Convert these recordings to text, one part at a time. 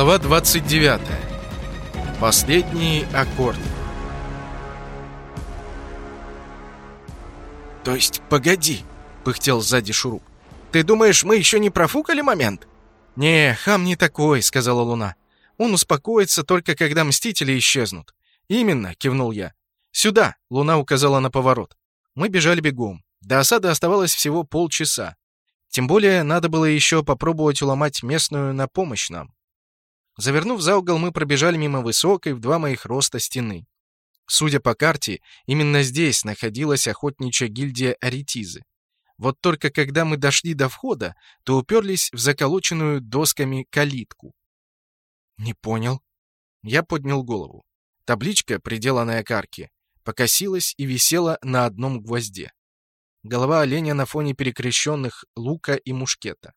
Глава 29. Последние аккорды. «То есть, погоди!» — пыхтел сзади Шуруп. «Ты думаешь, мы еще не профукали момент?» «Не, хам не такой», — сказала Луна. «Он успокоится только когда Мстители исчезнут». «Именно», — кивнул я. «Сюда!» — Луна указала на поворот. Мы бежали бегом. До осады оставалось всего полчаса. Тем более, надо было еще попробовать уломать местную на помощь нам. Завернув за угол, мы пробежали мимо высокой в два моих роста стены. Судя по карте, именно здесь находилась охотничья гильдия Аретизы. Вот только когда мы дошли до входа, то уперлись в заколоченную досками калитку. «Не понял». Я поднял голову. Табличка, приделанная к арке, покосилась и висела на одном гвозде. Голова оленя на фоне перекрещенных лука и мушкета.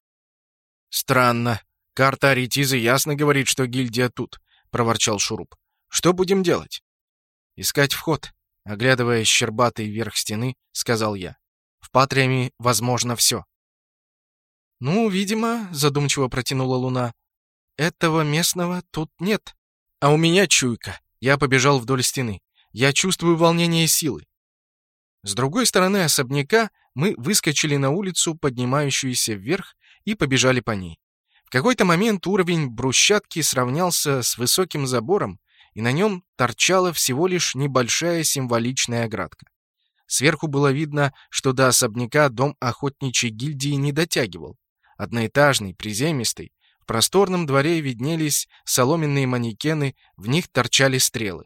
«Странно», «Карта Аретизы ясно говорит, что гильдия тут», — проворчал Шуруп. «Что будем делать?» «Искать вход», — оглядывая щербатый верх стены, сказал я. «В Патриаме возможно все». «Ну, видимо», — задумчиво протянула Луна, — «этого местного тут нет. А у меня чуйка». Я побежал вдоль стены. Я чувствую волнение силы. С другой стороны особняка мы выскочили на улицу, поднимающуюся вверх, и побежали по ней какой-то момент уровень брусчатки сравнялся с высоким забором, и на нем торчала всего лишь небольшая символичная оградка. Сверху было видно, что до особняка дом охотничьей гильдии не дотягивал. Одноэтажный, приземистый, в просторном дворе виднелись соломенные манекены, в них торчали стрелы.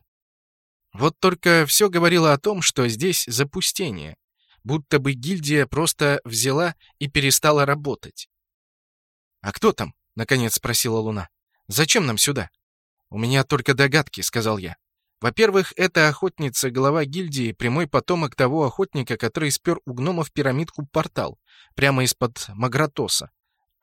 Вот только все говорило о том, что здесь запустение, будто бы гильдия просто взяла и перестала работать. «А кто там?» — наконец спросила Луна. «Зачем нам сюда?» «У меня только догадки», — сказал я. «Во-первых, эта охотница, глава гильдии, прямой потомок того охотника, который спер у гномов пирамидку портал, прямо из-под Магратоса.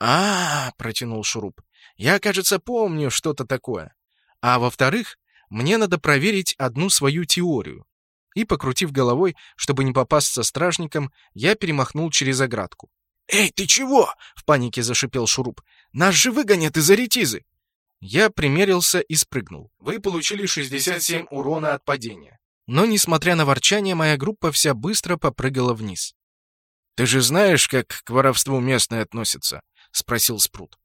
а, -а, -а протянул Шуруп. «Я, кажется, помню что-то такое. А во-вторых, мне надо проверить одну свою теорию». И, покрутив головой, чтобы не попасться стражникам, я перемахнул через оградку. «Эй, ты чего?» — в панике зашипел Шуруп. «Нас же выгонят из Аретизы!» Я примерился и спрыгнул. Вы получили 67 урона от падения. Но, несмотря на ворчание, моя группа вся быстро попрыгала вниз. «Ты же знаешь, как к воровству местные относятся?» — спросил Спрут.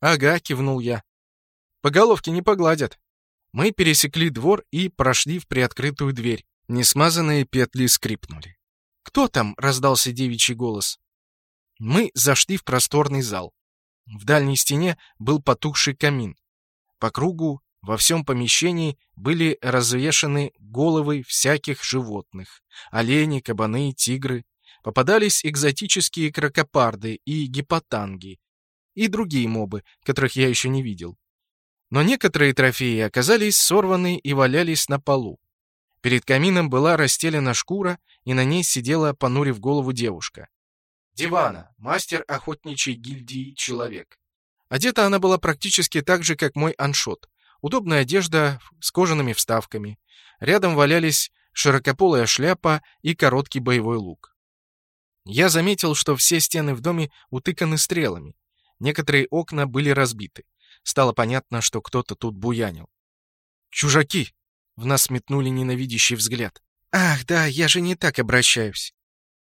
«Ага», — кивнул я. «По головке не погладят». Мы пересекли двор и прошли в приоткрытую дверь. Несмазанные петли скрипнули. «Кто там?» — раздался девичий голос. Мы зашли в просторный зал. В дальней стене был потухший камин. По кругу во всем помещении были развешаны головы всяких животных. Олени, кабаны, тигры. Попадались экзотические крокопарды и гипотанги. И другие мобы, которых я еще не видел. Но некоторые трофеи оказались сорваны и валялись на полу. Перед камином была расстелена шкура, и на ней сидела, понурив голову, девушка. Дивана, мастер охотничьей гильдии «Человек». Одета она была практически так же, как мой аншот. Удобная одежда с кожаными вставками. Рядом валялись широкополая шляпа и короткий боевой лук. Я заметил, что все стены в доме утыканы стрелами. Некоторые окна были разбиты. Стало понятно, что кто-то тут буянил. «Чужаки!» — в нас метнули ненавидящий взгляд. «Ах, да, я же не так обращаюсь.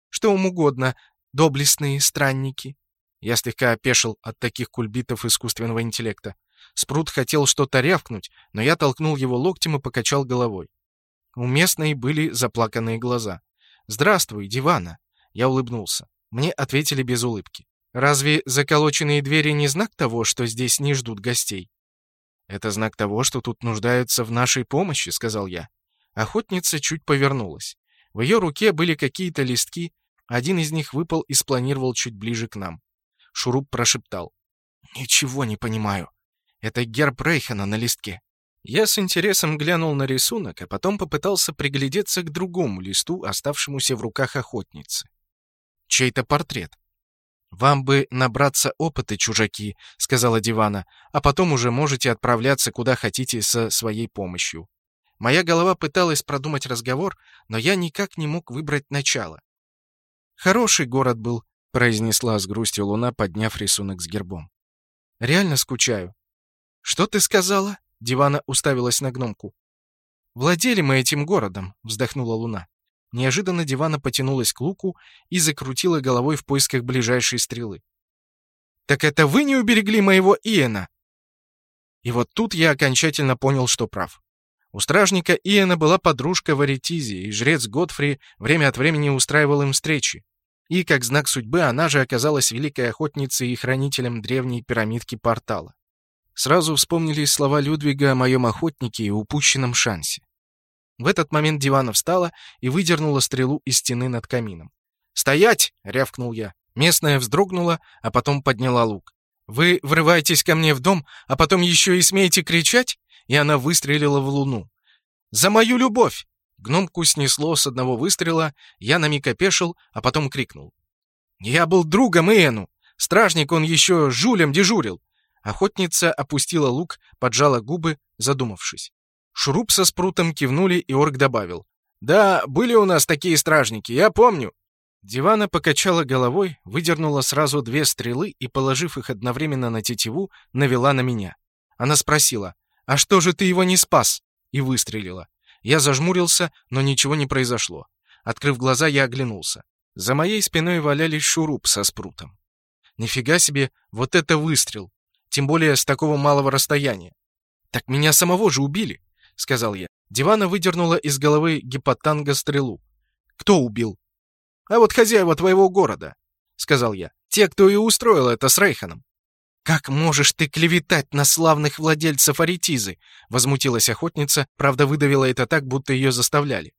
Что вам угодно, доблестные странники». Я слегка опешил от таких кульбитов искусственного интеллекта. Спрут хотел что-то рявкнуть, но я толкнул его локтем и покачал головой. У местной были заплаканные глаза. «Здравствуй, Дивана!» Я улыбнулся. Мне ответили без улыбки. «Разве заколоченные двери не знак того, что здесь не ждут гостей?» «Это знак того, что тут нуждаются в нашей помощи», — сказал я. Охотница чуть повернулась. В ее руке были какие-то листки, один из них выпал и спланировал чуть ближе к нам. Шуруп прошептал. «Ничего не понимаю. Это герб Рейхана на листке». Я с интересом глянул на рисунок, а потом попытался приглядеться к другому листу, оставшемуся в руках охотницы. Чей-то портрет. «Вам бы набраться опыта, чужаки», — сказала Дивана, «а потом уже можете отправляться куда хотите со своей помощью». Моя голова пыталась продумать разговор, но я никак не мог выбрать начало. Хороший город был, произнесла с грустью Луна, подняв рисунок с гербом. Реально скучаю. «Что ты сказала?» — Дивана уставилась на гномку. «Владели мы этим городом», — вздохнула Луна. Неожиданно Дивана потянулась к луку и закрутила головой в поисках ближайшей стрелы. «Так это вы не уберегли моего Иена?» И вот тут я окончательно понял, что прав. У стражника Иена была подружка Варитизи, и жрец Годфри время от времени устраивал им встречи. И, как знак судьбы, она же оказалась великой охотницей и хранителем древней пирамидки портала. Сразу вспомнились слова Людвига о моем охотнике и упущенном шансе. В этот момент Дивана встала и выдернула стрелу из стены над камином. «Стоять!» — рявкнул я. Местная вздрогнула, а потом подняла лук. «Вы врываетесь ко мне в дом, а потом еще и смеете кричать?» И она выстрелила в луну. «За мою любовь!» Гномку снесло с одного выстрела, я на миг опешил, а потом крикнул. «Я был другом Иэну! Стражник он еще жулем дежурил!» Охотница опустила лук, поджала губы, задумавшись. Шуруп со спрутом кивнули, и орк добавил. «Да, были у нас такие стражники, я помню. Дивана покачала головой, выдернула сразу две стрелы и, положив их одновременно на тетиву, навела на меня. Она спросила, «А что же ты его не спас?» и выстрелила. Я зажмурился, но ничего не произошло. Открыв глаза, я оглянулся. За моей спиной валялись шуруп со спрутом. Нифига себе, вот это выстрел! Тем более с такого малого расстояния. «Так меня самого же убили!» — сказал я. Дивана выдернула из головы гипотанга стрелу. «Кто убил?» а вот хозяева твоего города», — сказал я. «Те, кто и устроил это с Рейханом». «Как можешь ты клеветать на славных владельцев Аретизы?» — возмутилась охотница, правда, выдавила это так, будто ее заставляли.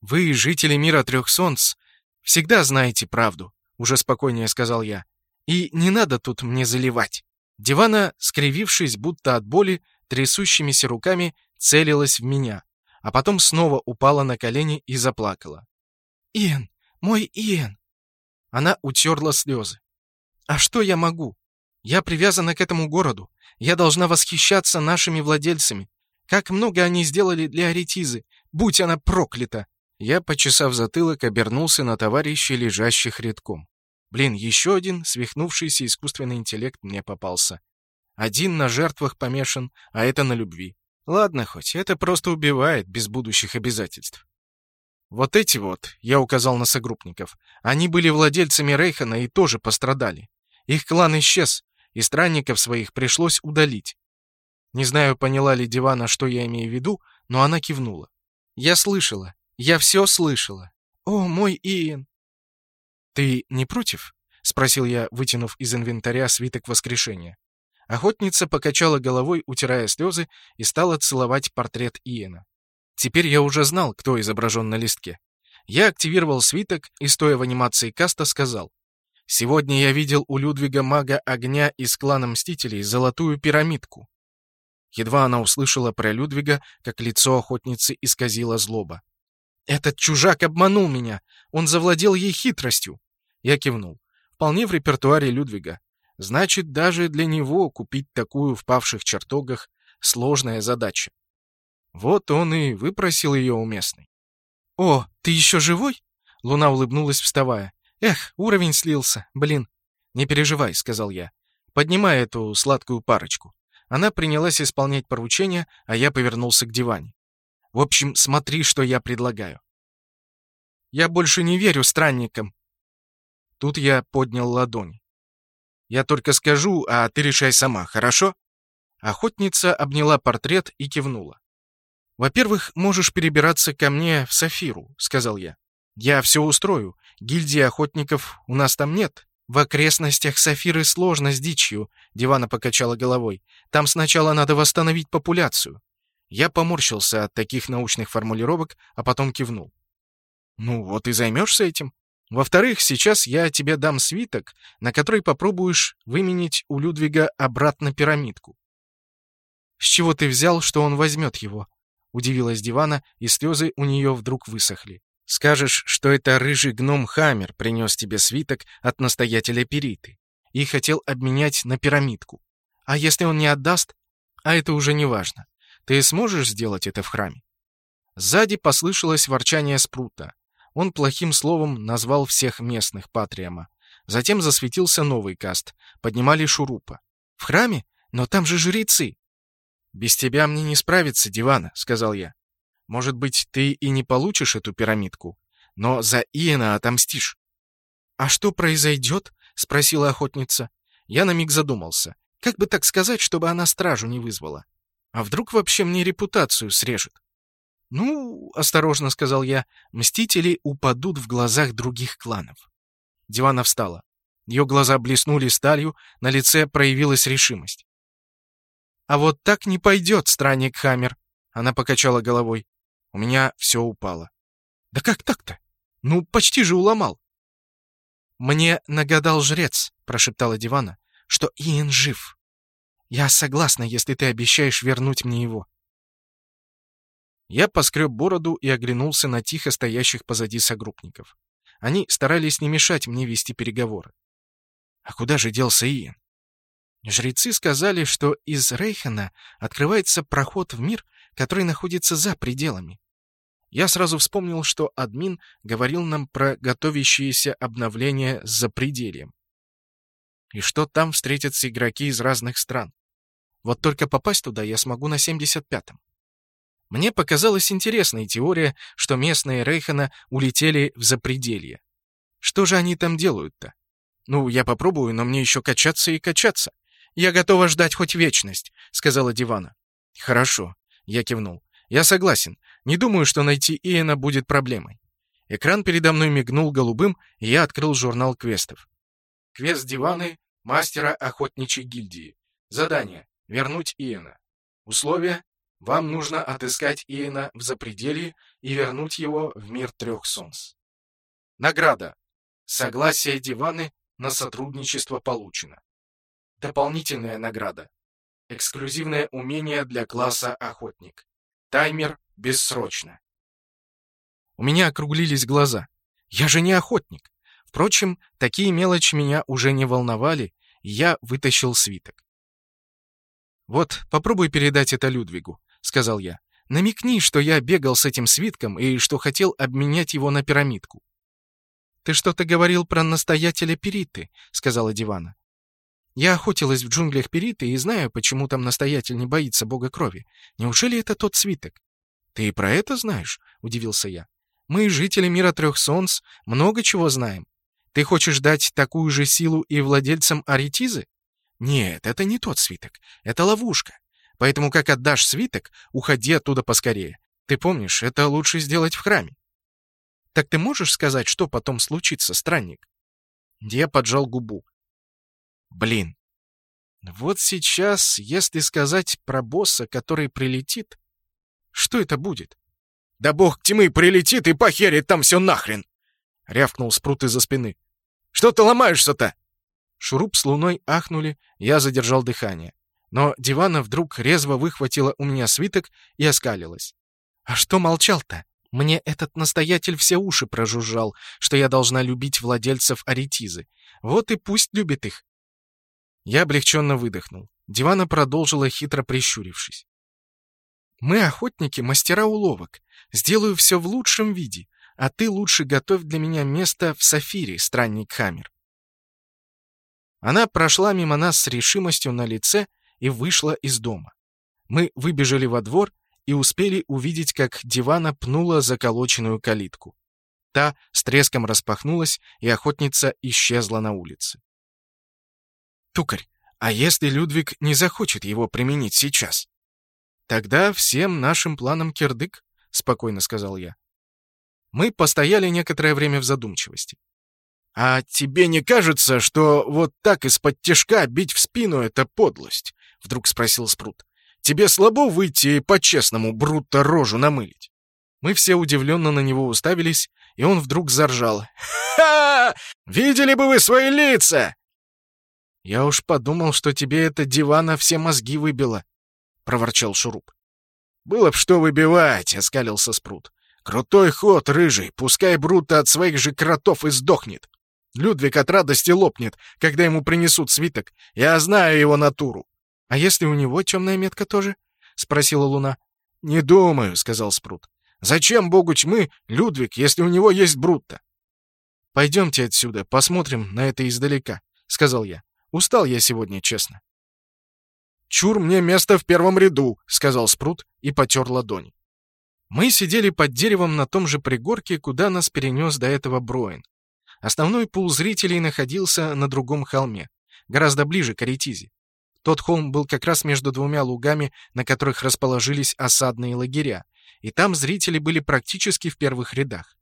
«Вы, жители мира трех солнц, всегда знаете правду», — уже спокойнее сказал я. «И не надо тут мне заливать». Дивана, скривившись, будто от боли, трясущимися руками целилась в меня, а потом снова упала на колени и заплакала. «Иэн, мой Иэн!» Она утерла слезы. «А что я могу? Я привязана к этому городу. Я должна восхищаться нашими владельцами. Как много они сделали для Аретизы. Будь она проклята!» Я, почесав затылок, обернулся на товарищей, лежащих редком. Блин, еще один свихнувшийся искусственный интеллект мне попался. Один на жертвах помешан, а это на любви. Ладно хоть, это просто убивает без будущих обязательств. Вот эти вот, я указал на согруппников, они были владельцами Рейхана и тоже пострадали. Их клан исчез, и странников своих пришлось удалить. Не знаю, поняла ли Дивана, что я имею в виду, но она кивнула. Я слышала. Я все слышала. О, мой Иэн. Ты не против? Спросил я, вытянув из инвентаря свиток воскрешения. Охотница покачала головой, утирая слезы, и стала целовать портрет Иена. Теперь я уже знал, кто изображен на листке. Я активировал свиток и, стоя в анимации каста, сказал. «Сегодня я видел у Людвига мага огня из клана Мстителей золотую пирамидку». Едва она услышала про Людвига, как лицо охотницы исказило злоба. «Этот чужак обманул меня! Он завладел ей хитростью!» Я кивнул. «Вполне в репертуаре Людвига. Значит, даже для него купить такую в павших чертогах — сложная задача. Вот он и выпросил ее у местной. «О, ты еще живой?» Луна улыбнулась, вставая. «Эх, уровень слился, блин». «Не переживай», — сказал я. «Поднимай эту сладкую парочку». Она принялась исполнять поручение, а я повернулся к диване. «В общем, смотри, что я предлагаю». «Я больше не верю странникам». Тут я поднял ладонь. «Я только скажу, а ты решай сама, хорошо?» Охотница обняла портрет и кивнула. «Во-первых, можешь перебираться ко мне в Сафиру», — сказал я. «Я все устрою. Гильдии охотников у нас там нет». «В окрестностях Сафиры сложно с дичью», — Дивана покачала головой. «Там сначала надо восстановить популяцию». Я поморщился от таких научных формулировок, а потом кивнул. «Ну вот и займешься этим. Во-вторых, сейчас я тебе дам свиток, на который попробуешь выменить у Людвига обратно пирамидку». «С чего ты взял, что он возьмет его?» Удивилась Дивана, и слезы у нее вдруг высохли. «Скажешь, что это рыжий гном Хаммер принес тебе свиток от настоятеля Периты и хотел обменять на пирамидку. А если он не отдаст? А это уже не важно. Ты сможешь сделать это в храме?» Сзади послышалось ворчание Спрута. Он плохим словом назвал всех местных Патриама. Затем засветился новый каст. Поднимали шурупа. «В храме? Но там же жрецы!» «Без тебя мне не справиться, Дивана», — сказал я. «Может быть, ты и не получишь эту пирамидку, но за Иена отомстишь». «А что произойдет?» — спросила охотница. Я на миг задумался. Как бы так сказать, чтобы она стражу не вызвала? А вдруг вообще мне репутацию срежет? «Ну, — осторожно сказал я, — мстители упадут в глазах других кланов». Дивана встала. Ее глаза блеснули сталью, на лице проявилась решимость. «А вот так не пойдет, странник Хаммер!» Она покачала головой. Меня все упало. «Да как так-то? Ну, почти же уломал!» «Мне нагадал жрец», — прошептала Дивана, — «что Иэн жив. Я согласна, если ты обещаешь вернуть мне его». Я поскреб бороду и оглянулся на тихо стоящих позади согруппников. Они старались не мешать мне вести переговоры. А куда же делся Иен? Жрецы сказали, что из Рейхена открывается проход в мир, который находится за пределами. Я сразу вспомнил, что админ говорил нам про готовящееся обновление с запредельем. И что там встретятся игроки из разных стран. Вот только попасть туда я смогу на 75-м. Мне показалась интересной теория, что местные Рейхена улетели в запределье. Что же они там делают-то? Ну, я попробую, но мне еще качаться и качаться. Я готова ждать хоть вечность, сказала Дивана. Хорошо, я кивнул. Я согласен. Не думаю, что найти Иэна будет проблемой. Экран передо мной мигнул голубым, и я открыл журнал квестов. Квест Диваны, мастера охотничьей гильдии. Задание. Вернуть Иэна. Условия. Вам нужно отыскать Иена в запределье и вернуть его в мир трех солнц. Награда. Согласие Диваны на сотрудничество получено. Дополнительная награда. Эксклюзивное умение для класса охотник. Таймер бессрочно. У меня округлились глаза. Я же не охотник. Впрочем, такие мелочи меня уже не волновали, и я вытащил свиток. Вот, попробуй передать это Людвигу. — сказал я. «Намекни, что я бегал с этим свитком и что хотел обменять его на пирамидку». «Ты что-то говорил про настоятеля Периты», — сказала Дивана. «Я охотилась в джунглях Периты и знаю, почему там настоятель не боится бога крови. Неужели это тот свиток?» «Ты и про это знаешь?» — удивился я. «Мы, жители мира трех солнц, много чего знаем. Ты хочешь дать такую же силу и владельцам Аритизы?» «Нет, это не тот свиток. Это ловушка. Поэтому как отдашь свиток, уходи оттуда поскорее. Ты помнишь, это лучше сделать в храме. Так ты можешь сказать, что потом случится, странник? Я поджал губу. Блин. Вот сейчас, если сказать про босса, который прилетит, что это будет? Да бог тьмы прилетит и похерит там все нахрен! Рявкнул спрут из-за спины. Что ты ломаешься-то? Шуруп с луной ахнули, я задержал дыхание. Но Дивана вдруг резво выхватила у меня свиток и оскалилась. «А что молчал-то? Мне этот настоятель все уши прожужжал, что я должна любить владельцев аритизы. Вот и пусть любит их». Я облегченно выдохнул. Дивана продолжила, хитро прищурившись. «Мы, охотники, мастера уловок. Сделаю все в лучшем виде, а ты лучше готовь для меня место в Сафире, странник Хаммер». Она прошла мимо нас с решимостью на лице и вышла из дома. Мы выбежали во двор и успели увидеть, как дивана пнула заколоченную калитку. Та с треском распахнулась, и охотница исчезла на улице. «Тукарь, а если Людвиг не захочет его применить сейчас?» «Тогда всем нашим планам кирдык», — спокойно сказал я. Мы постояли некоторое время в задумчивости. «А тебе не кажется, что вот так из-под тяжка бить в спину — это подлость?» — вдруг спросил Спрут. «Тебе слабо выйти и по-честному Брутто рожу намылить?» Мы все удивленно на него уставились, и он вдруг заржал. «Ха! Видели бы вы свои лица!» «Я уж подумал, что тебе эта дивана все мозги выбила», — проворчал Шуруп. «Было б что выбивать», — оскалился Спрут. «Крутой ход, рыжий, пускай Брутто от своих же кротов и сдохнет. Людвиг от радости лопнет, когда ему принесут свиток. Я знаю его натуру. «А если у него темная метка тоже?» — спросила Луна. «Не думаю», — сказал Спрут. «Зачем богу тьмы Людвиг, если у него есть Брутто?» «Пойдемте отсюда, посмотрим на это издалека», — сказал я. «Устал я сегодня, честно». «Чур мне место в первом ряду», — сказал Спрут и потер ладони. Мы сидели под деревом на том же пригорке, куда нас перенес до этого Броин. Основной пул зрителей находился на другом холме, гораздо ближе к Аретизе. Тот холм был как раз между двумя лугами, на которых расположились осадные лагеря, и там зрители были практически в первых рядах.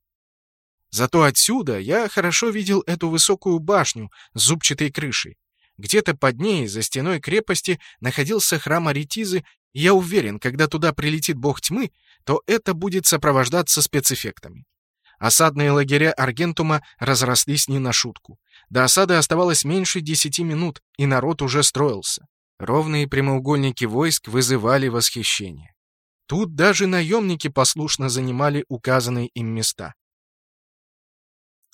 Зато отсюда я хорошо видел эту высокую башню с зубчатой крышей. Где-то под ней, за стеной крепости, находился храм Аретизы, и я уверен, когда туда прилетит бог тьмы, то это будет сопровождаться спецэффектами. Осадные лагеря Аргентума разрослись не на шутку. До осады оставалось меньше десяти минут, и народ уже строился. Ровные прямоугольники войск вызывали восхищение. Тут даже наемники послушно занимали указанные им места.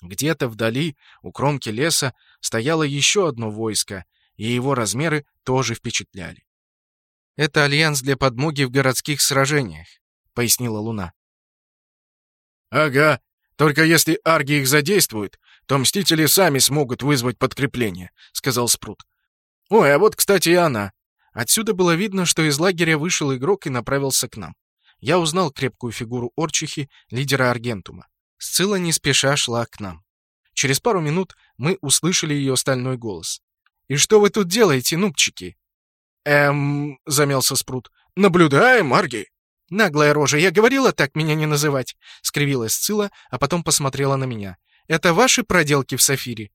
Где-то вдали, у кромки леса, стояло еще одно войско, и его размеры тоже впечатляли. «Это альянс для подмоги в городских сражениях», — пояснила Луна. «Ага, только если арги их задействуют, то мстители сами смогут вызвать подкрепление», — сказал Спрут. «Ой, а вот, кстати, и она». Отсюда было видно, что из лагеря вышел игрок и направился к нам. Я узнал крепкую фигуру Орчихи, лидера Аргентума. Сцилла не спеша шла к нам. Через пару минут мы услышали ее стальной голос. «И что вы тут делаете, нубчики?» «Эм...» — замялся Спрут. «Наблюдаем, Арги!» «Наглая рожа, я говорила так меня не называть!» — скривилась Сцилла, а потом посмотрела на меня. «Это ваши проделки в Сафире?»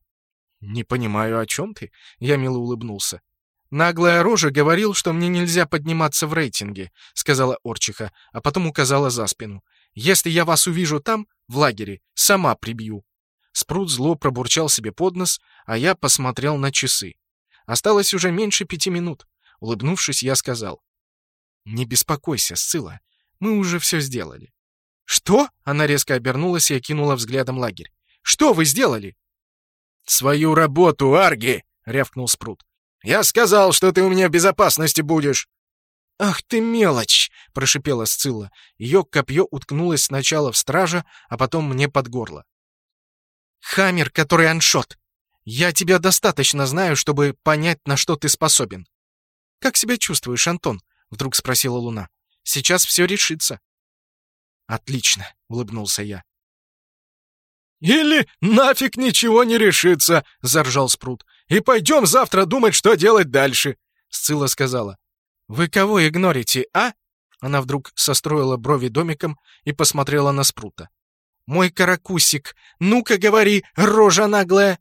«Не понимаю, о чем ты?» — я мило улыбнулся. «Наглая рожа говорил, что мне нельзя подниматься в рейтинге», — сказала Орчиха, а потом указала за спину. «Если я вас увижу там, в лагере, сама прибью». Спрут зло пробурчал себе под нос, а я посмотрел на часы. Осталось уже меньше пяти минут. Улыбнувшись, я сказал. «Не беспокойся, Сцилла. Мы уже все сделали». «Что?» — она резко обернулась и окинула взглядом лагерь. «Что вы сделали?» «Свою работу, Арги!» — рявкнул Спрут. «Я сказал, что ты у меня в безопасности будешь!» «Ах ты мелочь!» — прошипела Сцилла. Ее копье уткнулось сначала в стража, а потом мне под горло. «Хаммер, который аншот! Я тебя достаточно знаю, чтобы понять, на что ты способен. «Как себя чувствуешь, Антон?» — вдруг спросила Луна. «Сейчас все решится». «Отлично», — улыбнулся я. «Или нафиг ничего не решится!» — заржал Спрут. «И пойдем завтра думать, что делать дальше!» Сцилла сказала. «Вы кого игнорите, а?» Она вдруг состроила брови домиком и посмотрела на Спрута. «Мой каракусик! Ну-ка говори, рожа наглая!»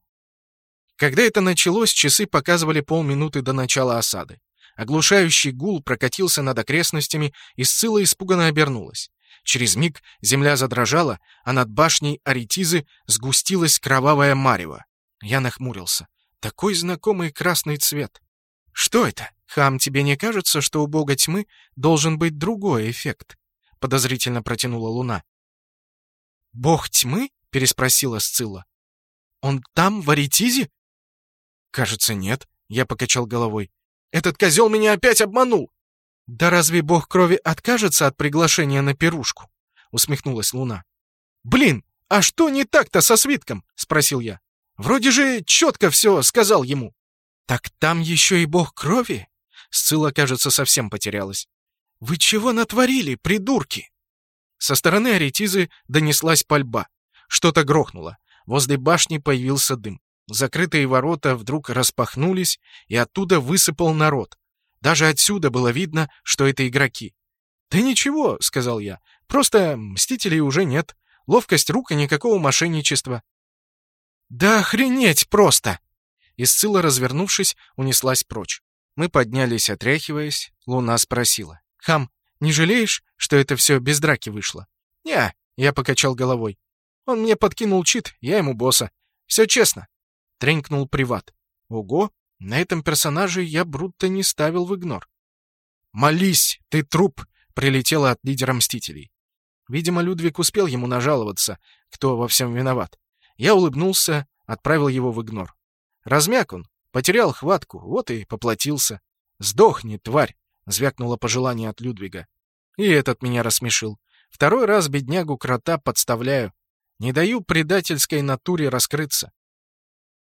Когда это началось, часы показывали полминуты до начала осады. Оглушающий гул прокатился над окрестностями, и Сцилла испуганно обернулась. Через миг земля задрожала, а над башней Аретизы сгустилась кровавая марево. Я нахмурился. Такой знакомый красный цвет. «Что это? Хам, тебе не кажется, что у бога тьмы должен быть другой эффект?» — подозрительно протянула луна. «Бог тьмы?» — переспросила Сцилла. «Он там, в Аретизе?» «Кажется, нет», — я покачал головой. Этот козел меня опять обманул!» «Да разве бог крови откажется от приглашения на пирушку?» — усмехнулась Луна. «Блин, а что не так-то со свитком?» — спросил я. «Вроде же четко все сказал ему». «Так там еще и бог крови?» Сцилла, кажется, совсем потерялась. «Вы чего натворили, придурки?» Со стороны Аретизы донеслась пальба. Что-то грохнуло. Возле башни появился дым. Закрытые ворота вдруг распахнулись, и оттуда высыпал народ. Даже отсюда было видно, что это игроки. «Да ничего», — сказал я, — «просто мстителей уже нет. Ловкость рук и никакого мошенничества». «Да охренеть просто!» И развернувшись, унеслась прочь. Мы поднялись, отряхиваясь. Луна спросила. «Хам, не жалеешь, что это все без драки вышло?» «Не», — я покачал головой. «Он мне подкинул чит, я ему босса. Все честно». Тренькнул приват. Ого, на этом персонаже я Брутто не ставил в игнор. «Молись, ты труп!» — прилетело от лидера Мстителей. Видимо, Людвиг успел ему нажаловаться, кто во всем виноват. Я улыбнулся, отправил его в игнор. Размяк он, потерял хватку, вот и поплатился. «Сдохни, тварь!» — звякнуло пожелание от Людвига. И этот меня рассмешил. Второй раз беднягу-крота подставляю. Не даю предательской натуре раскрыться.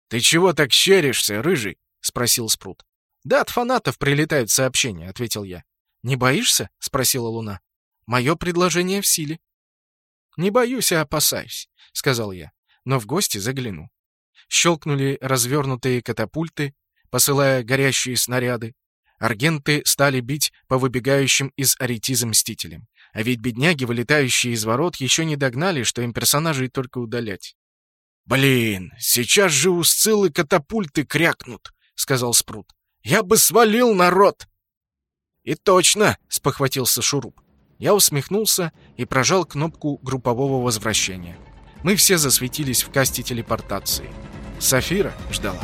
«Ты чего так щеришься, рыжий?» — спросил Спрут. «Да, от фанатов прилетают сообщения», — ответил я. «Не боишься?» — спросила Луна. «Мое предложение в силе». «Не боюсь, а опасаюсь», — сказал я. «Но в гости загляну». Щелкнули развернутые катапульты, посылая горящие снаряды. Аргенты стали бить по выбегающим из Аретиза мстителям. А ведь бедняги, вылетающие из ворот, еще не догнали, что им персонажей только удалять. «Блин, сейчас же у Сциллы катапульты крякнут», — сказал Спрут. «Я бы свалил народ!» «И точно!» — спохватился Шуруп. Я усмехнулся и прожал кнопку группового возвращения. Мы все засветились в касте телепортации. Сафира ждала.